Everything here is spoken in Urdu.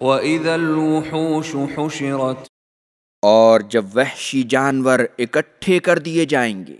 وَإِذَا الْوُحُوشُ حُشِرَتْ اور جب وحشی جانور اکٹھے کر دیے جائیں گے